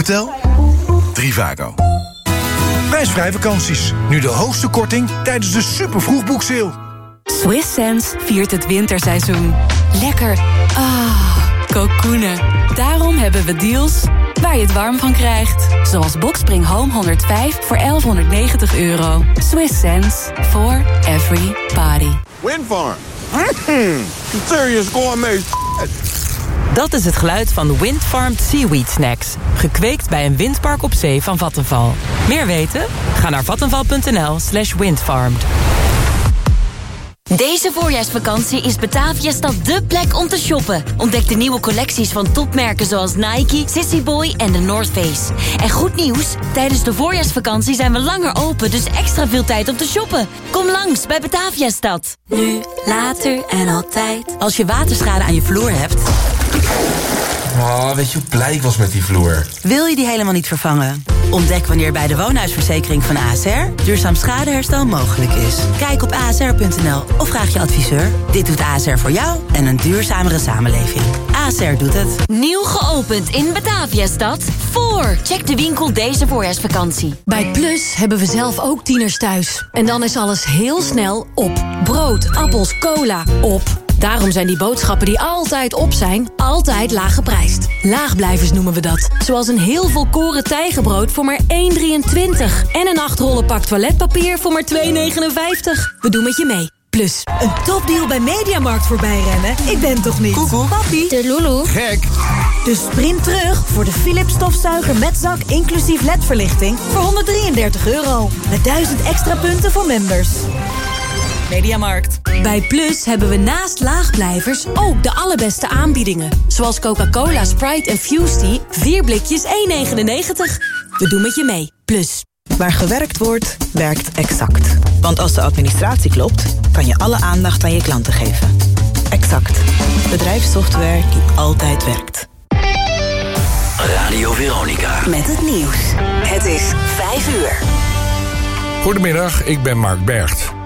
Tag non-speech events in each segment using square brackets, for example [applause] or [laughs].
Hotel? Trivago. Prijsvrij vakanties. Nu de hoogste korting tijdens de super vroegboekseil. Swiss Sense viert het winterseizoen. Lekker. Ah, oh, Daarom hebben we deals waar je het warm van krijgt. Zoals Boxspring Home 105 voor 1190 euro. Swiss sense for every party. Windfarm. Mm, serious gourmet Dat is het geluid van Windfarmed Seaweed Snacks. Gekweekt bij een windpark op zee van Vattenval. Meer weten? Ga naar vattenval.nl slash windfarmed. Deze voorjaarsvakantie is Bataviastad dé plek om te shoppen. Ontdek de nieuwe collecties van topmerken zoals Nike, Sissy Boy en de North Face. En goed nieuws, tijdens de voorjaarsvakantie zijn we langer open... dus extra veel tijd om te shoppen. Kom langs bij Bataviastad. Nu, later en altijd. Als je waterschade aan je vloer hebt... Oh, weet je hoe blij ik was met die vloer? Wil je die helemaal niet vervangen? Ontdek wanneer bij de woonhuisverzekering van ASR duurzaam schadeherstel mogelijk is. Kijk op asr.nl of vraag je adviseur. Dit doet ASR voor jou en een duurzamere samenleving. ASR doet het. Nieuw geopend in Bataviastad. Voor. Check de winkel deze voorjaarsvakantie. Bij Plus hebben we zelf ook tieners thuis. En dan is alles heel snel op. Brood, appels, cola, op. Daarom zijn die boodschappen die altijd op zijn, altijd laag geprijsd. Laagblijvers noemen we dat. Zoals een heel volkoren tijgenbrood voor maar 1,23. En een 8 rollen pak toiletpapier voor maar 2,59. We doen met je mee. Plus, een topdeal bij Mediamarkt voorbij rennen? Ik ben toch niet? Koekoek. Papi. De Lulu. Gek. Dus sprint terug voor de Philips stofzuiger met zak inclusief ledverlichting voor 133 euro. Met 1000 extra punten voor members. Mediamarkt. Bij Plus hebben we naast laagblijvers ook de allerbeste aanbiedingen. Zoals Coca-Cola, Sprite en Fusty. 4 blikjes 1,99. We doen met je mee. Plus. Waar gewerkt wordt, werkt Exact. Want als de administratie klopt, kan je alle aandacht aan je klanten geven. Exact. Bedrijfssoftware die altijd werkt. Radio Veronica. Met het nieuws. Het is 5 uur. Goedemiddag, ik ben Mark Bergt.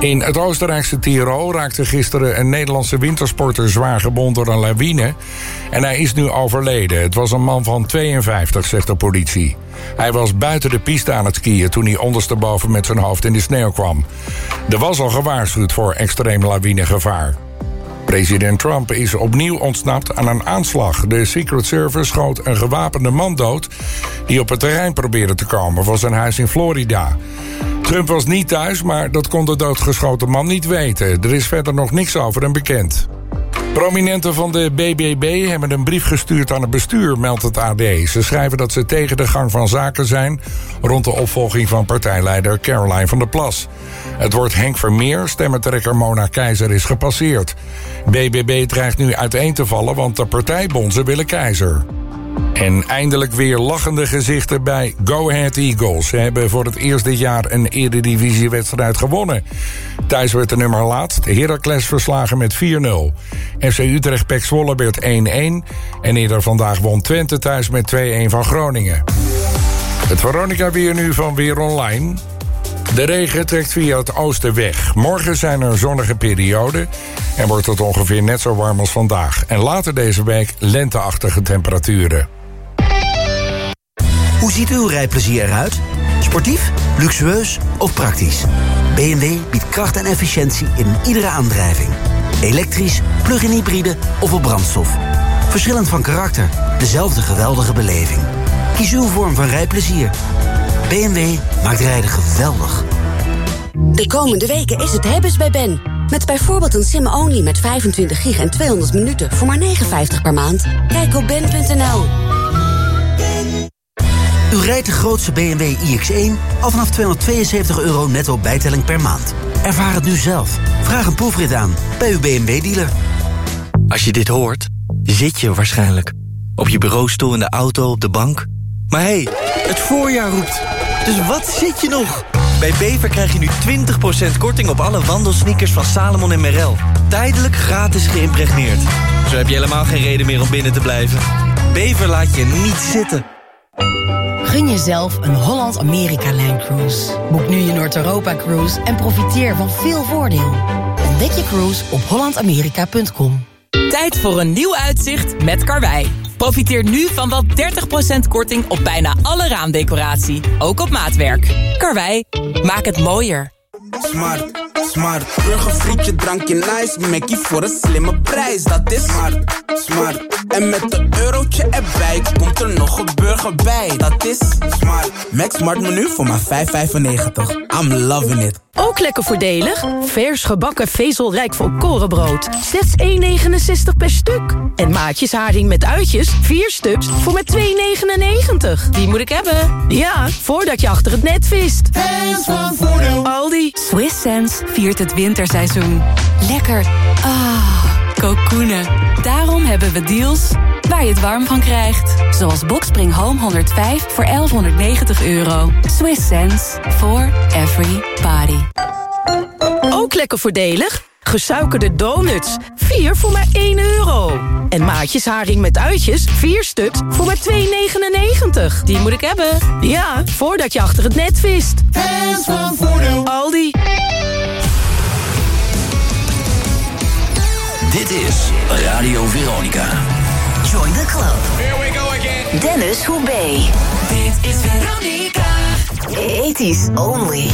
In het Oostenrijkse Tirol raakte gisteren een Nederlandse wintersporter zwaar gewond door een lawine. En hij is nu overleden. Het was een man van 52, zegt de politie. Hij was buiten de piste aan het skiën toen hij ondersteboven met zijn hoofd in de sneeuw kwam. Er was al gewaarschuwd voor extreem lawinegevaar. President Trump is opnieuw ontsnapt aan een aanslag. De Secret Service schoot een gewapende man dood... die op het terrein probeerde te komen voor zijn huis in Florida. Trump was niet thuis, maar dat kon de doodgeschoten man niet weten. Er is verder nog niks over hem bekend. Prominenten van de BBB hebben een brief gestuurd aan het bestuur, meldt het AD. Ze schrijven dat ze tegen de gang van zaken zijn rond de opvolging van partijleider Caroline van der Plas. Het woord Henk Vermeer, stemmentrekker Mona Keizer, is gepasseerd. BBB dreigt nu uiteen te vallen, want de partijbonzen willen Keizer. En eindelijk weer lachende gezichten bij Go Ahead Eagles. Ze hebben voor het eerst dit jaar een eredivisiewedstrijd gewonnen. Thuis werd de nummer laat, de Heracles verslagen met 4-0. FC Utrecht Pek Zwolle werd 1-1. En eerder vandaag won Twente thuis met 2-1 van Groningen. Het Veronica weer nu van Weer Online. De regen trekt via het oosten weg. Morgen zijn er zonnige perioden en wordt het ongeveer net zo warm als vandaag. En later deze week lenteachtige temperaturen. Hoe ziet uw rijplezier eruit? Sportief, luxueus of praktisch? BMW biedt kracht en efficiëntie in iedere aandrijving. Elektrisch, plug-in hybride of op brandstof. Verschillend van karakter, dezelfde geweldige beleving. Kies uw vorm van rijplezier. BMW maakt rijden geweldig. De komende weken is het hebben's bij Ben. Met bijvoorbeeld een sim-only met 25 gig en 200 minuten voor maar 59 per maand. Kijk op ben.nl. U rijdt de grootste BMW iX1 al vanaf 272 euro netto bijtelling per maand. Ervaar het nu zelf. Vraag een proefrit aan bij uw BMW-dealer. Als je dit hoort, zit je waarschijnlijk. Op je bureaustoel, in de auto, op de bank. Maar hé, hey, het voorjaar roept. Dus wat zit je nog? Bij Bever krijg je nu 20% korting op alle wandelsneakers van Salomon en Merrell. Tijdelijk gratis geïmpregneerd. Zo heb je helemaal geen reden meer om binnen te blijven. Bever laat je niet zitten. Gun jezelf een Holland-Amerika-lijncruise. Boek nu je Noord-Europa-cruise en profiteer van veel voordeel. Ontdek je cruise op hollandamerika.com. Tijd voor een nieuw uitzicht met Karwei. Profiteer nu van wel 30% korting op bijna alle raamdecoratie. Ook op maatwerk. Karwei, maak het mooier. Smart, smart. Burgerfrietje, drankje nice. Mackie voor een slimme prijs. Dat is smart, smart. En met een eurotje erbij komt er nog een burger bij. Dat is smart. Max Smart menu voor maar 5,95. I'm loving it. Ook lekker voordelig. Vers gebakken vezelrijk volkorenbrood. Slechts 1,69 per stuk. En maatjes haring met uitjes, 4 stuks, voor maar 2,99. Die moet ik hebben. Ja, voordat je achter het net vist. Hands van Voordeel. Aldi. Swiss Sense viert het winterseizoen. Lekker. Ah, kokoenen. Daarom hebben we deals waar je het warm van krijgt. Zoals Boxspring Home 105 voor 1190 euro. Swiss sense for every body. Ook lekker voordelig. Gesuikerde donuts. 4 voor maar 1 euro. En maatjes haring met uitjes. 4 stuks voor maar 2,99. Die moet ik hebben. Ja, voordat je achter het net vist. Hands van Voordeel. Aldi. Dit is Radio Veronica. Join the club. Here we go again. Dennis Hoebe. Dit is Veronica. 80s only.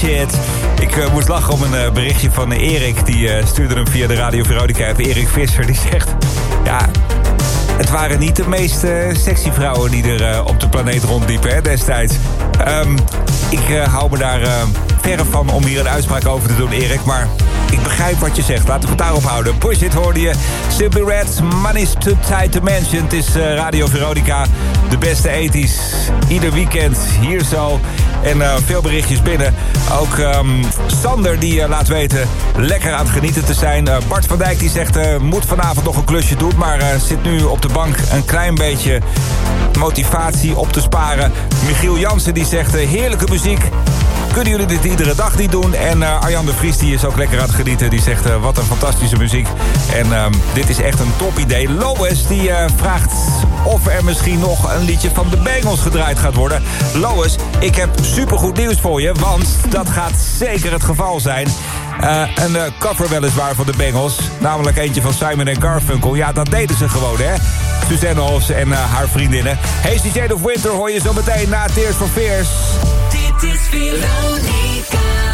Push it. Ik eh, moest lachen om een eh, berichtje van Erik. Die eh, stuurde hem via de Radio Veronica. Erik Visser die [laughs] zegt... Ja, het waren niet de meest eh, sexy vrouwen die er eh, op de planeet rondliepen hè, destijds. Ehm, ik eh, hou me daar eh, verre van om hier een uitspraak over te doen, Erik. Maar ik begrijp wat je zegt. Laten we het daarop houden. Push it hoorde je. Simply Red, Money's Too Tight to Mention. Het is eh, Radio Veronica. De beste ethisch. Ieder weekend hier zo. En eh, veel berichtjes binnen. Ook ehm, Sander die eh, laat weten lekker aan het genieten te zijn. Eh, Bart van Dijk die zegt moet vanavond nog een klusje doen. Maar zit nu op de bank een klein beetje motivatie op te sparen. Michiel Jansen die zegt heerlijke muziek. Kunnen jullie dit iedere dag niet doen? En eh, Arjan de Vries die is ook lekker aan het genieten. Die zegt eh, wat een fantastische muziek. En ehm, dit is echt een top idee. Lois die eh, vraagt of er misschien nog een liedje van de Bengals gedraaid gaat worden. Lois, ik heb supergoed nieuws voor je. Want dat gaat zeker het geval zijn. Een cover weliswaar van de Bengals. Namelijk eentje van Simon en Garfunkel. Ja, dat deden ze gewoon, hè? Suzanne Hofs en haar vriendinnen. Hasty Shade of Winter hoor je zo meteen na Tears for Fears. Dit is Veronica.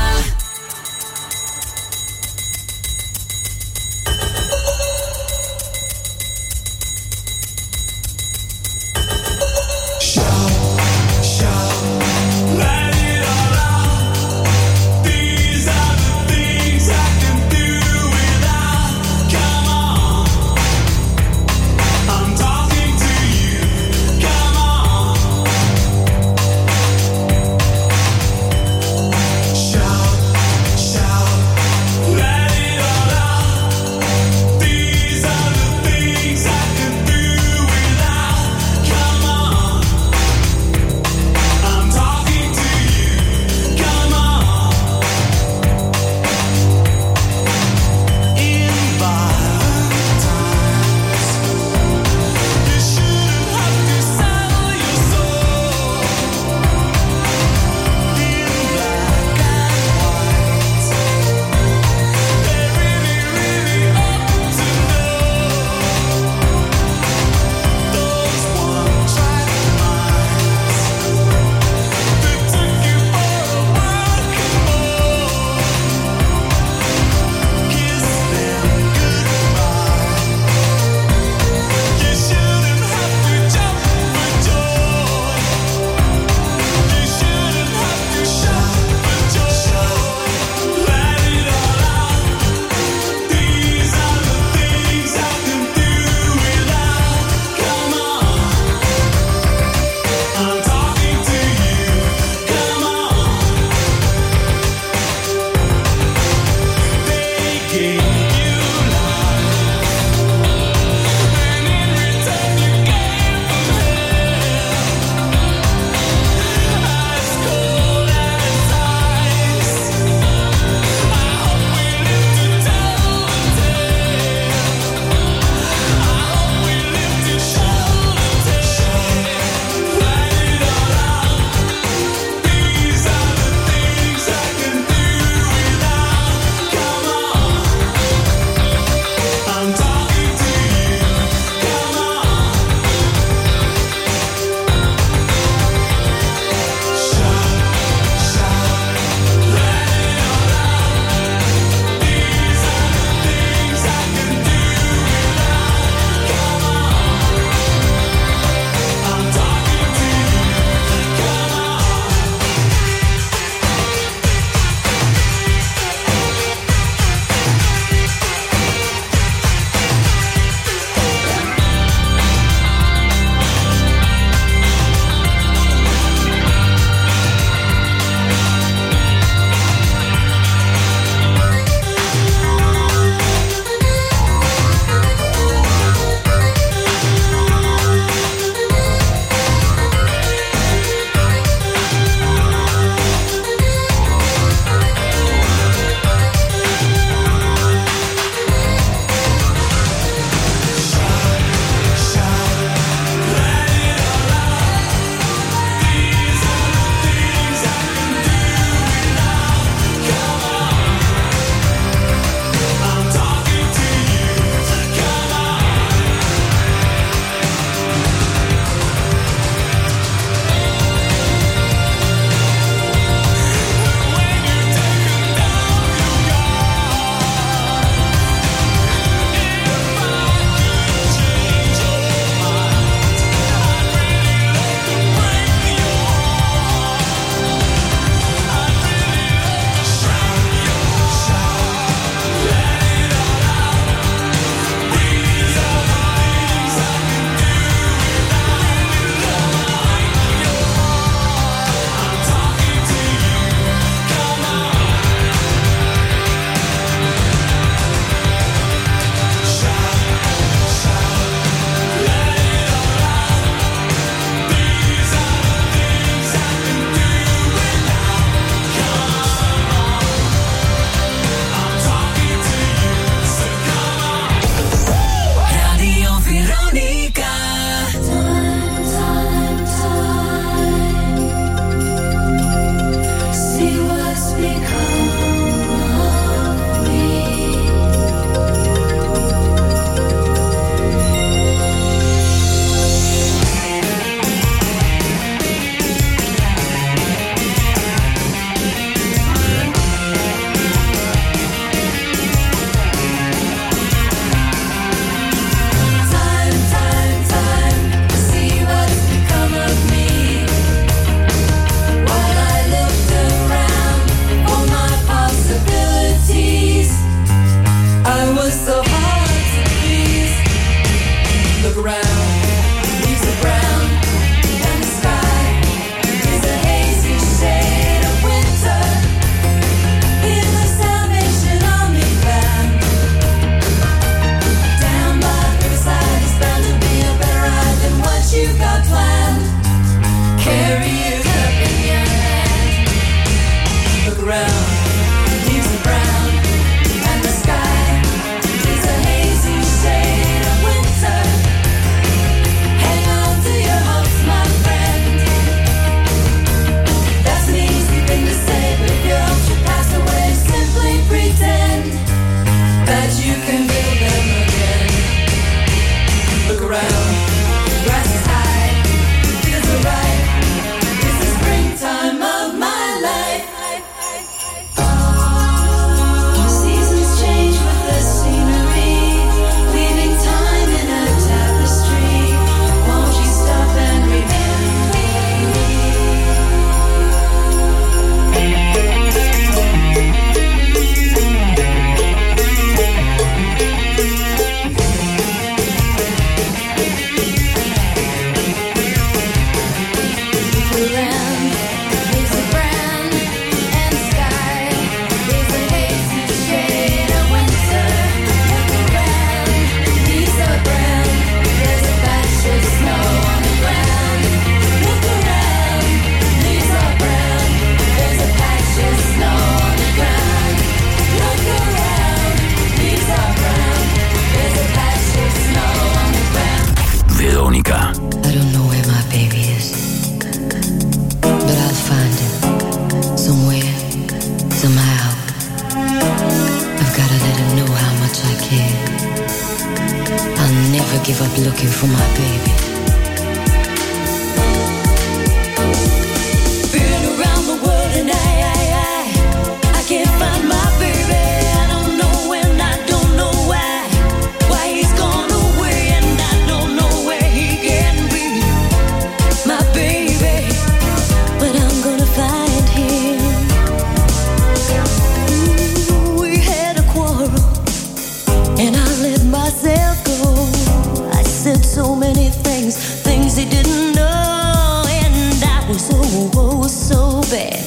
back.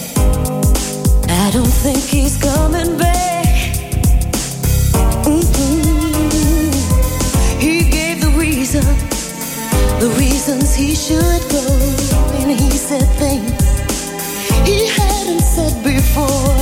I don't think he's coming back. Mm-mm. He gave the reason, the reasons he should go, and he said things he hadn't said before.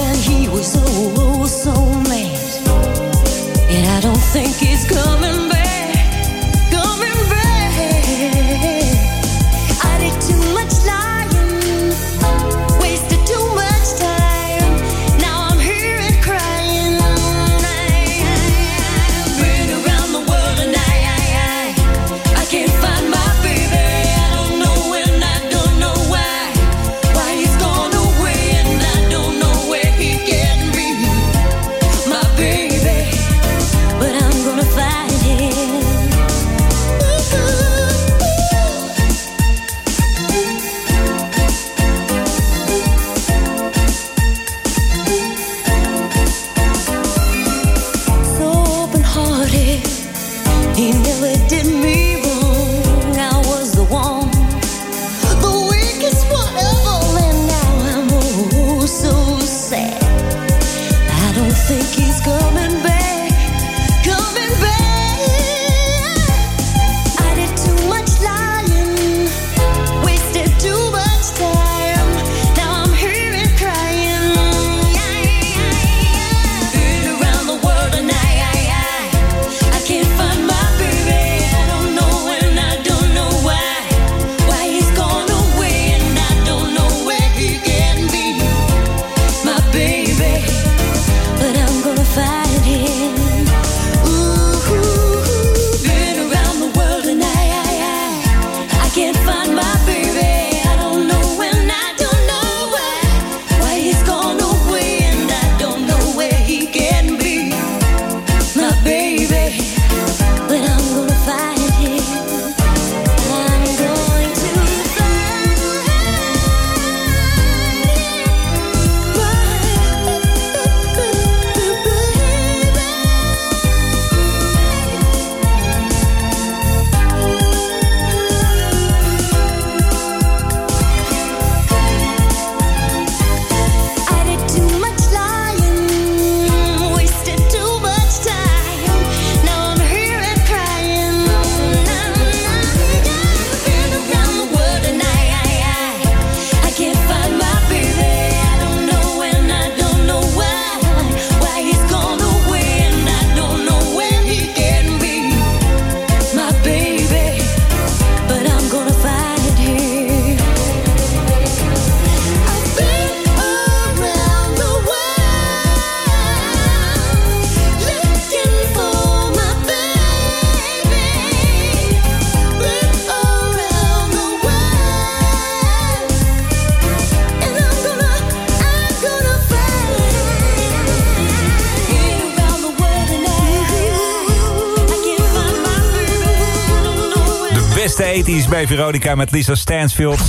Bij Veronica met Lisa Stansfield.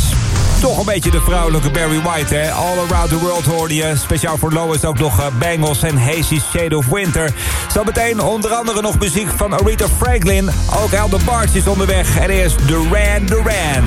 Toch een beetje de vrouwelijke Barry White, hè? All Around the World hoorde je. Speciaal voor Lois ook nog eh, Bangles en Hazy's Shade of Winter. Zo meteen onder andere nog muziek van Aretha Franklin. Ook El de is onderweg. En eerst Duran Duran.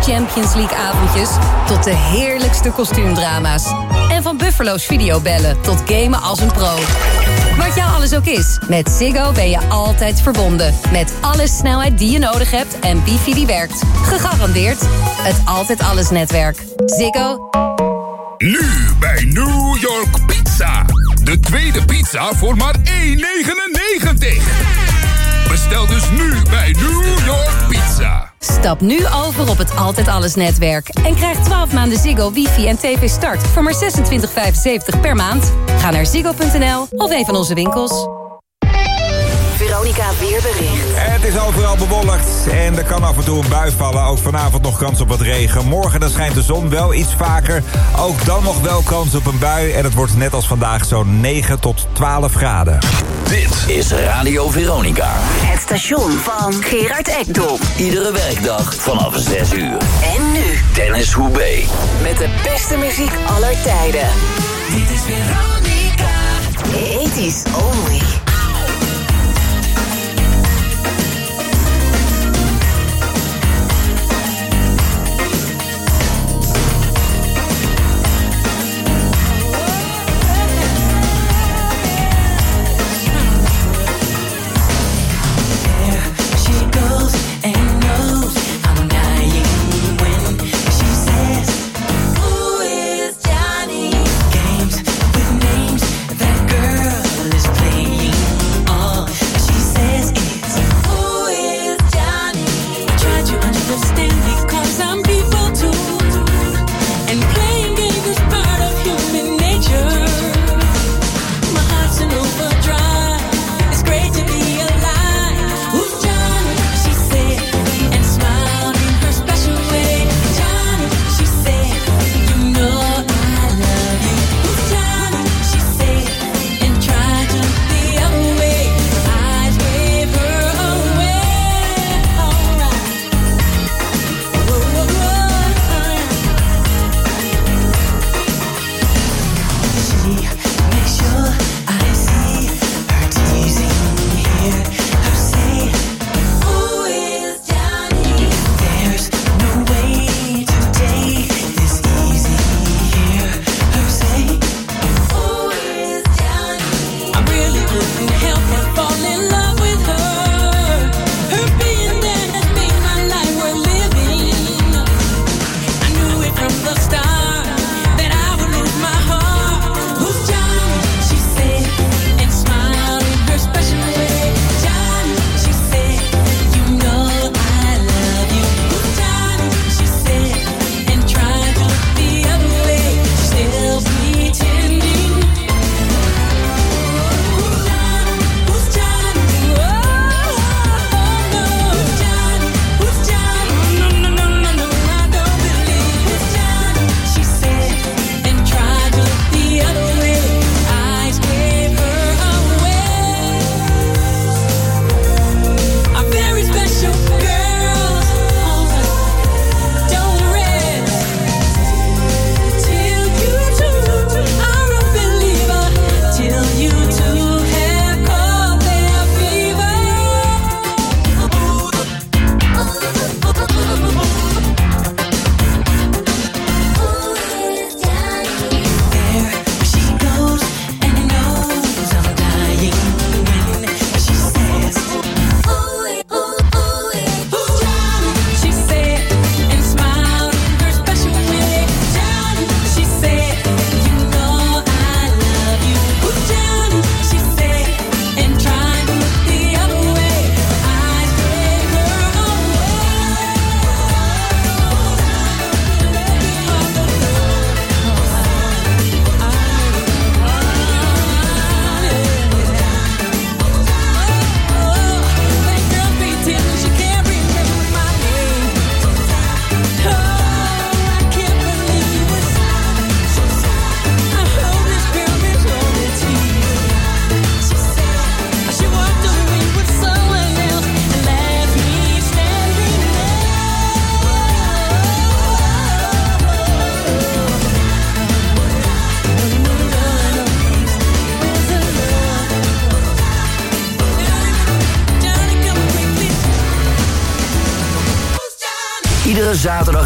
Champions League avondjes tot de heerlijkste kostuumdrama's. En van Buffalo's videobellen tot gamen als een pro. Wat jou alles ook is, met Ziggo ben je altijd verbonden. Met alle snelheid die je nodig hebt en wifi die werkt. Gegarandeerd het Altijd Alles netwerk. Ziggo. Nu bij New York Pizza. De tweede pizza voor maar 1,99. Bestel dus nu bij New York Pizza. Stap nu over op het Altijd Alles netwerk. En krijg 12 maanden Ziggo, wifi en tv start voor maar 26,75 per maand. Ga naar ziggo.nl of een van onze winkels. Weerbericht. Het is overal bewolkt en er kan af en toe een bui vallen. Ook vanavond nog kans op wat regen. Morgen dan schijnt de zon wel iets vaker. Ook dan nog wel kans op een bui. En het wordt net als vandaag zo'n 9 tot 12 graden. Dit is Radio Veronica. Het station van Gerard Ekdom. Iedere werkdag vanaf 6 uur. En nu Dennis Hoebe. met de beste muziek aller tijden. Dit is Veronica. 80s only.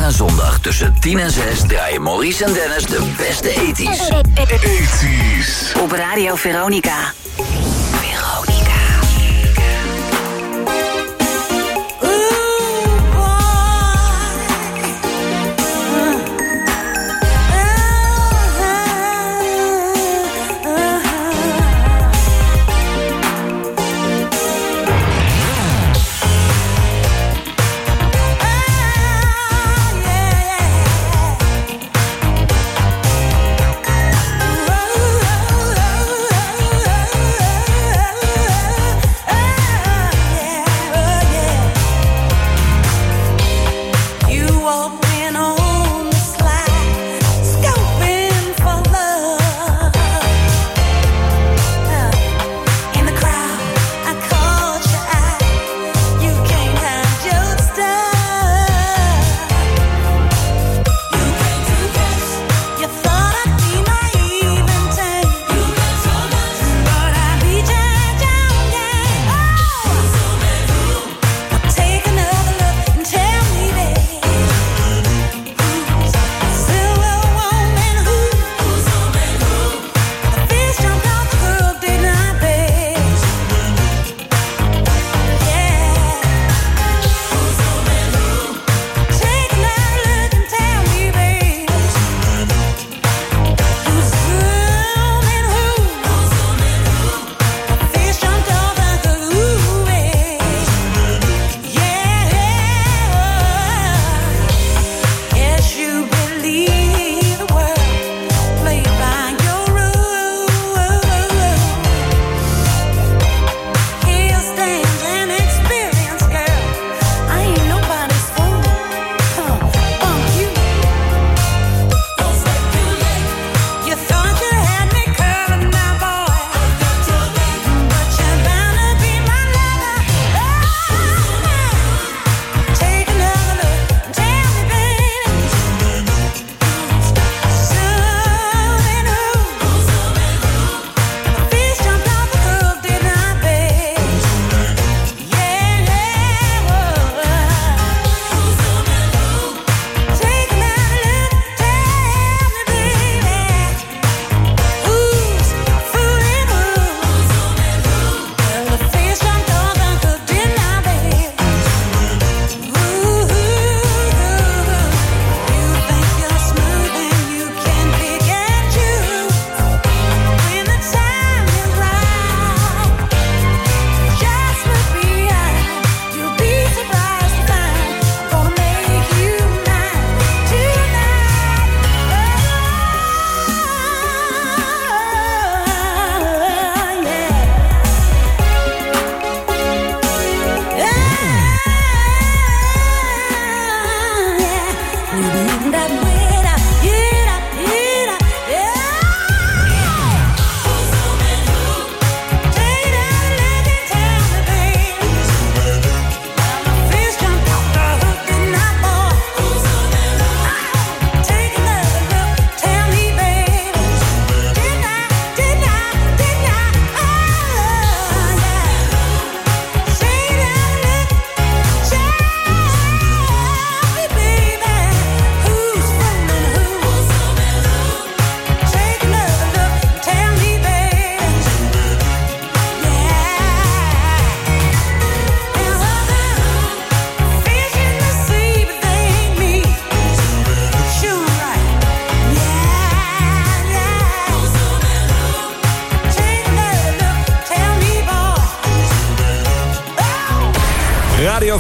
en zondag tussen 10 en 6 draaien Maurice en Dennis de beste ethisch. Op Radio Veronica.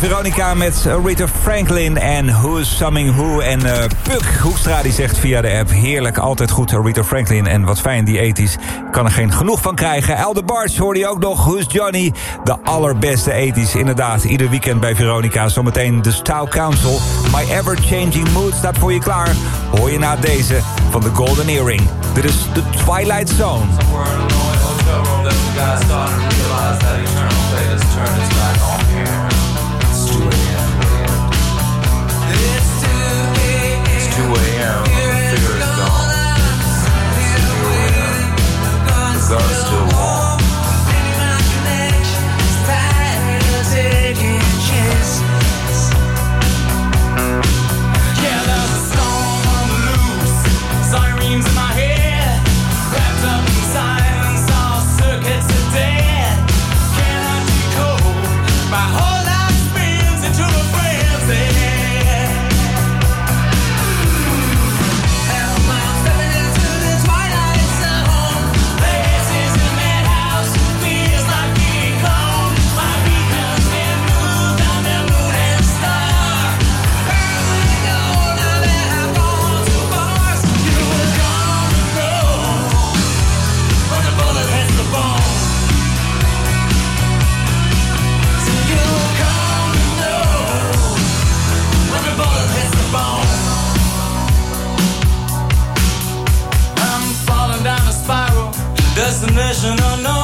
Veronica met Rita Franklin en Who's Summing Who. En eh, Puk Hoekstra die zegt via de app... heerlijk, altijd goed Rita Franklin. En wat fijn, die ethisch. Kan er geen genoeg van krijgen. Elder Barts hoorde je ook nog. Who's Johnny? De allerbeste ethisch. Inderdaad, ieder weekend bij Veronica. Zometeen de Style Council. My Ever Changing Mood staat voor je klaar. Hoor je na deze van The Golden Earring. Dit is The Twilight Zone. us. person unknown.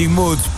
Changing Mood.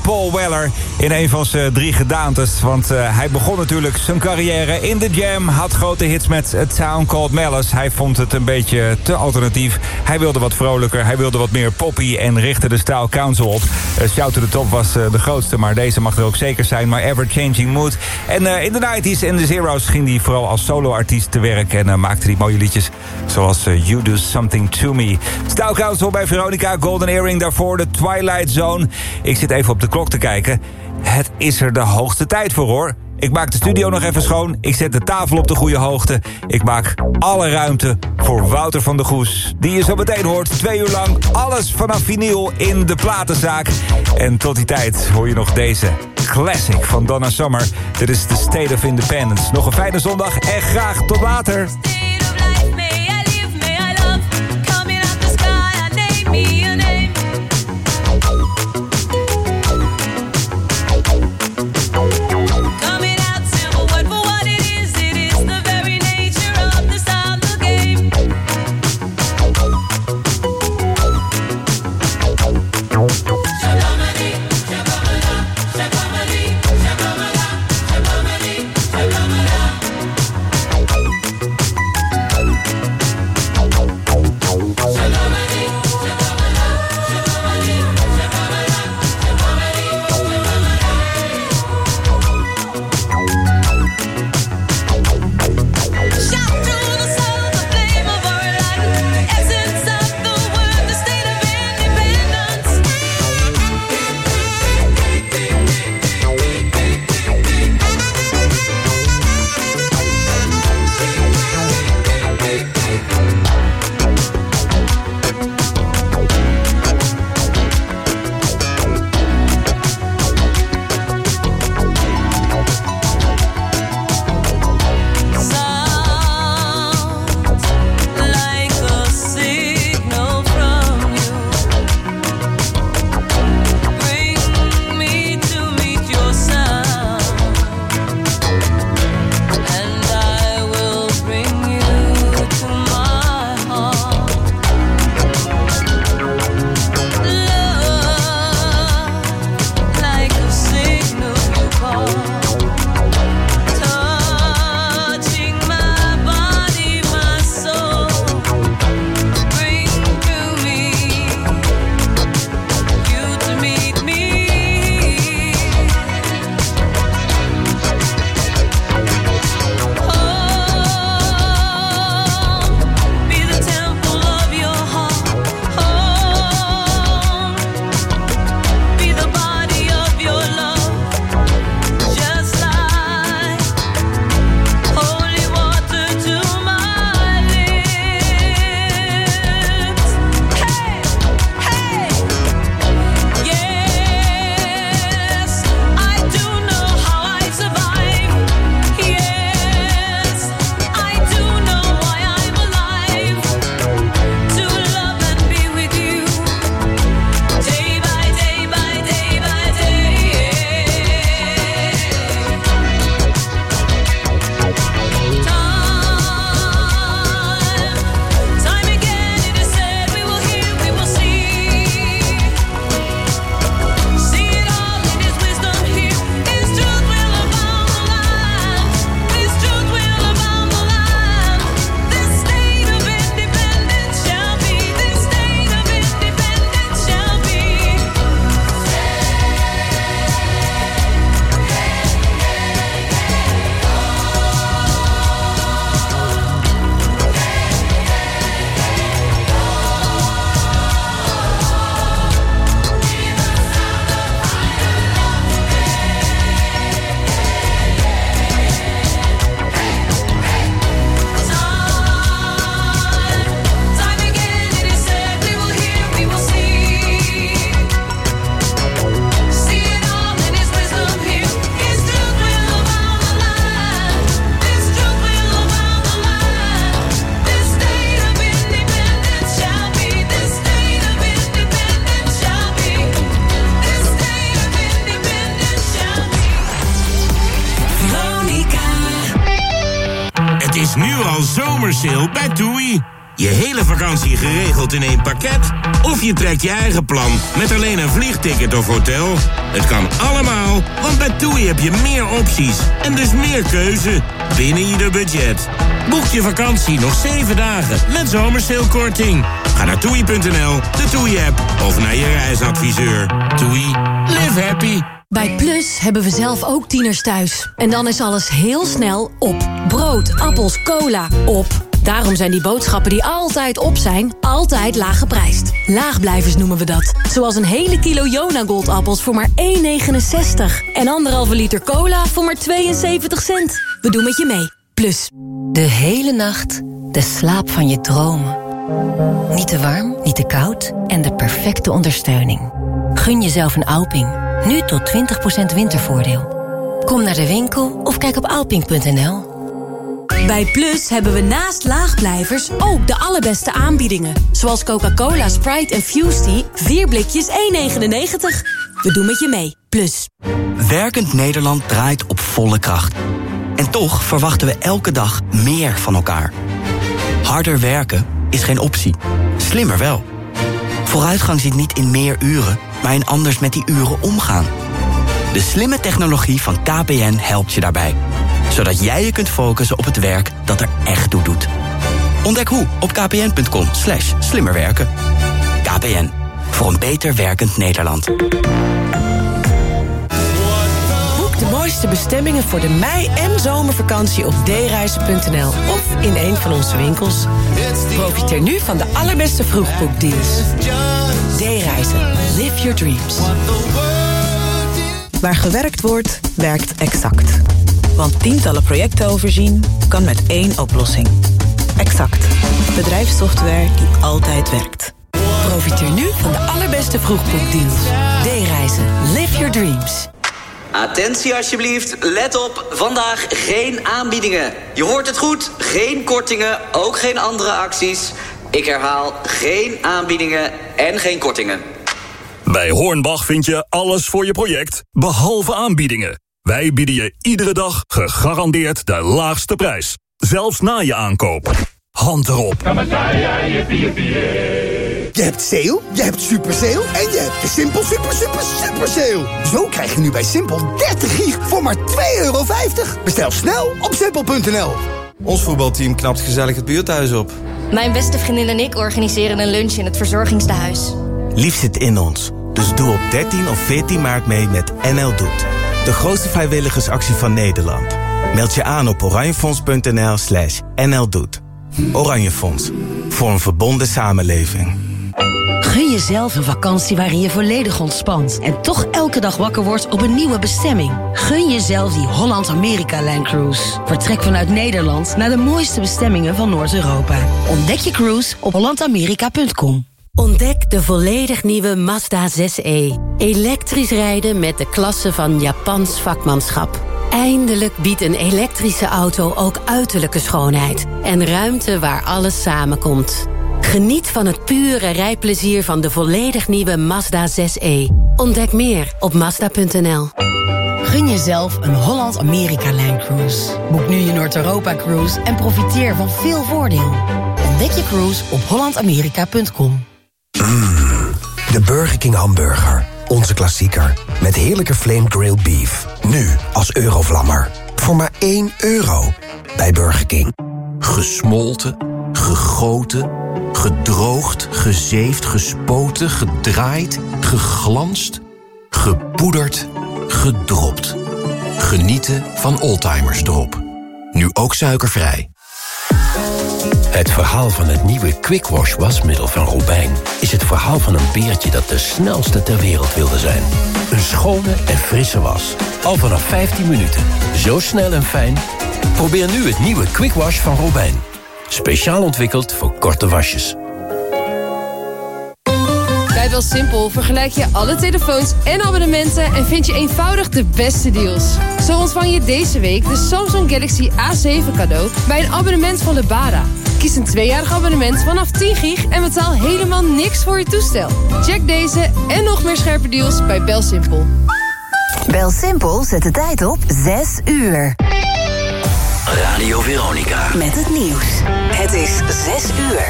In een van zijn drie gedaantes. Want eh, hij begon natuurlijk zijn carrière in de jam. Had grote hits met A Town Called Malice. Hij vond het een beetje te alternatief. Hij wilde wat vrolijker. Hij wilde wat meer poppy en richtte de Style Council op. Uh, Shout to the Top was eh, de grootste. Maar deze mag er ook zeker zijn. My Ever Changing Mood. En eh, in de 90s en de Zero's ging hij vooral als solo-artiest te werk. En eh, maakte hij mooie liedjes. Zoals eh, You Do Something To Me. Style Council bij Veronica. Golden Earring daarvoor. De Twilight Zone. Ik zit even op de klok te kijken. Het is er de hoogste tijd voor hoor. Ik maak de studio nog even schoon. Ik zet de tafel op de goede hoogte. Ik maak alle ruimte voor Wouter van der Goes. Die je zo meteen hoort. Twee uur lang alles vanaf vinyl in de platenzaak. En tot die tijd hoor je nog deze classic van Donna Summer. Dit is The State of Independence. Nog een fijne zondag en graag tot later. Je trekt je eigen plan met alleen een vliegticket of hotel? Het kan allemaal, want bij TUI heb je meer opties en dus meer keuze binnen ieder budget. Boek je vakantie nog 7 dagen met zomerseelkorting. Ga naar toei.nl, de TUI-app of naar je reisadviseur. TUI, live happy. Bij Plus hebben we zelf ook tieners thuis. En dan is alles heel snel op. Brood, appels, cola, op. Daarom zijn die boodschappen die altijd op zijn, altijd laag geprijsd. Laagblijvers noemen we dat. Zoals een hele kilo Jona Goldappels voor maar 1,69. En anderhalve liter cola voor maar 72 cent. We doen met je mee. Plus. De hele nacht de slaap van je dromen. Niet te warm, niet te koud en de perfecte ondersteuning. Gun jezelf een Alping. Nu tot 20% wintervoordeel. Kom naar de winkel of kijk op alping.nl. Bij Plus hebben we naast laagblijvers ook de allerbeste aanbiedingen. Zoals Coca-Cola, Sprite en Fusty. 4 blikjes 1,99. We doen met je mee. Plus. Werkend Nederland draait op volle kracht. En toch verwachten we elke dag meer van elkaar. Harder werken is geen optie. Slimmer wel. Vooruitgang zit niet in meer uren, maar in anders met die uren omgaan. De slimme technologie van KPN helpt je daarbij. Zodat jij je kunt focussen op het werk dat er echt toe doet. Ontdek hoe op kpn.com slash slimmerwerken. KPN, voor een beter werkend Nederland. Boek de mooiste bestemmingen voor de mei- en zomervakantie op dereizen.nl of in een van onze winkels. Profiteer nu van de allerbeste vroegboekdeals. D-reizen. Live your dreams. Waar gewerkt wordt, werkt Exact. Want tientallen projecten overzien kan met één oplossing. Exact. Bedrijfssoftware die altijd werkt. Profiteer nu van de allerbeste vroegboekdeals. D-reizen. Live your dreams. Attentie alsjeblieft, let op, vandaag geen aanbiedingen. Je hoort het goed, geen kortingen, ook geen andere acties. Ik herhaal, geen aanbiedingen en geen kortingen. Bij Hornbach vind je alles voor je project, behalve aanbiedingen. Wij bieden je iedere dag gegarandeerd de laagste prijs. Zelfs na je aankoop. Hand erop. Je hebt sale, je hebt super sale en je hebt de Simpel super super super sale. Zo krijg je nu bij Simpel 30 gig voor maar 2,50 euro. Bestel snel op simpel.nl. Ons voetbalteam knapt gezellig het buurthuis op. Mijn beste vriendin en ik organiseren een lunch in het verzorgingstehuis. Lief zit in ons. Dus doe op 13 of 14 maart mee met NL Doet. De grootste vrijwilligersactie van Nederland. Meld je aan op oranjefonds.nl slash NL Doet. Oranje Fonds. Voor een verbonden samenleving. Gun jezelf een vakantie waarin je volledig ontspant... en toch elke dag wakker wordt op een nieuwe bestemming. Gun jezelf die Holland-Amerika-Line Cruise. Vertrek vanuit Nederland naar de mooiste bestemmingen van Noord-Europa. Ontdek je cruise op hollandamerika.com. Ontdek de volledig nieuwe Mazda 6e. Elektrisch rijden met de klasse van Japans vakmanschap. Eindelijk biedt een elektrische auto ook uiterlijke schoonheid... en ruimte waar alles samenkomt. Geniet van het pure rijplezier van de volledig nieuwe Mazda 6e. Ontdek meer op Mazda.nl. Gun jezelf een Holland-Amerika-Line Cruise. Boek nu je Noord-Europa-cruise en profiteer van veel voordeel. Ontdek je cruise op hollandamerika.com. De Burger King hamburger. Onze klassieker. Met heerlijke flame grilled beef. Nu als eurovlammer. Voor maar 1 euro. Bij Burger King. Gesmolten, gegoten, gedroogd, gezeefd, gespoten, gedraaid, geglanst, gepoederd, gedropt. Genieten van Oldtimers Drop. Nu ook suikervrij. Het verhaal van het nieuwe Quick Wash wasmiddel van Robijn... is het verhaal van een beertje dat de snelste ter wereld wilde zijn. Een schone en frisse was. Al vanaf 15 minuten. Zo snel en fijn. Probeer nu het nieuwe Quick Wash van Robijn. Speciaal ontwikkeld voor korte wasjes. Bij BelSimpel vergelijk je alle telefoons en abonnementen... en vind je eenvoudig de beste deals. Zo ontvang je deze week de Samsung Galaxy A7 cadeau... bij een abonnement van Lebara. Kies een tweejarig abonnement vanaf 10 gig... en betaal helemaal niks voor je toestel. Check deze en nog meer scherpe deals bij BelSimpel. BelSimpel zet de tijd op 6 uur. Radio Veronica. Met het nieuws. Het is 6 uur.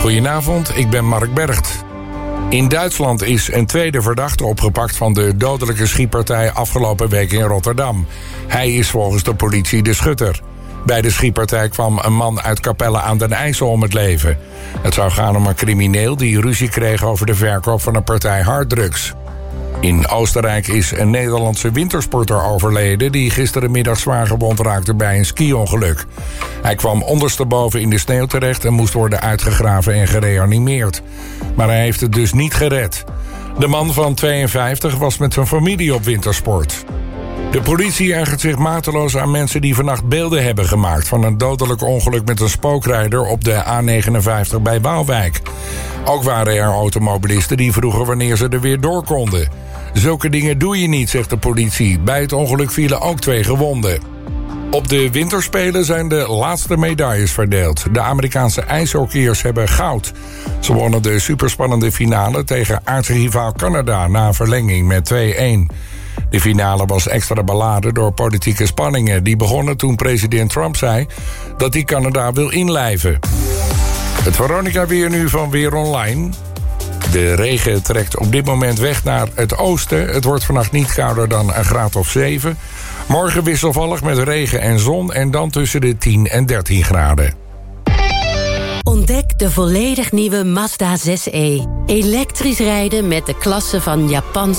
Goedenavond, ik ben Mark Bergt. In Duitsland is een tweede verdachte opgepakt van de dodelijke schietpartij afgelopen week in Rotterdam. Hij is volgens de politie de schutter. Bij de schietpartij kwam een man uit Capelle aan den IJssel om het leven. Het zou gaan om een crimineel die ruzie kreeg over de verkoop van een partij harddrugs. In Oostenrijk is een Nederlandse wintersporter overleden... die gisterenmiddag zwaar gewond raakte bij een ski-ongeluk. Hij kwam ondersteboven in de sneeuw terecht... en moest worden uitgegraven en gereanimeerd. Maar hij heeft het dus niet gered. De man van 52 was met zijn familie op wintersport. De politie ergert zich mateloos aan mensen die vannacht beelden hebben gemaakt... van een dodelijk ongeluk met een spookrijder op de A59 bij Waalwijk. Ook waren er automobilisten die vroegen wanneer ze er weer door konden. Zulke dingen doe je niet, zegt de politie. Bij het ongeluk vielen ook twee gewonden. Op de winterspelen zijn de laatste medailles verdeeld. De Amerikaanse ijshockeyers hebben goud. Ze wonnen de superspannende finale tegen aartsrivaal Canada... na verlenging met 2-1. De finale was extra beladen door politieke spanningen... die begonnen toen president Trump zei dat hij Canada wil inlijven. Het Veronica weer nu van Weer Online. De regen trekt op dit moment weg naar het oosten. Het wordt vannacht niet kouder dan een graad of 7. Morgen wisselvallig met regen en zon en dan tussen de 10 en 13 graden. Ontdek de volledig nieuwe Mazda 6e. Elektrisch rijden met de klasse van Japans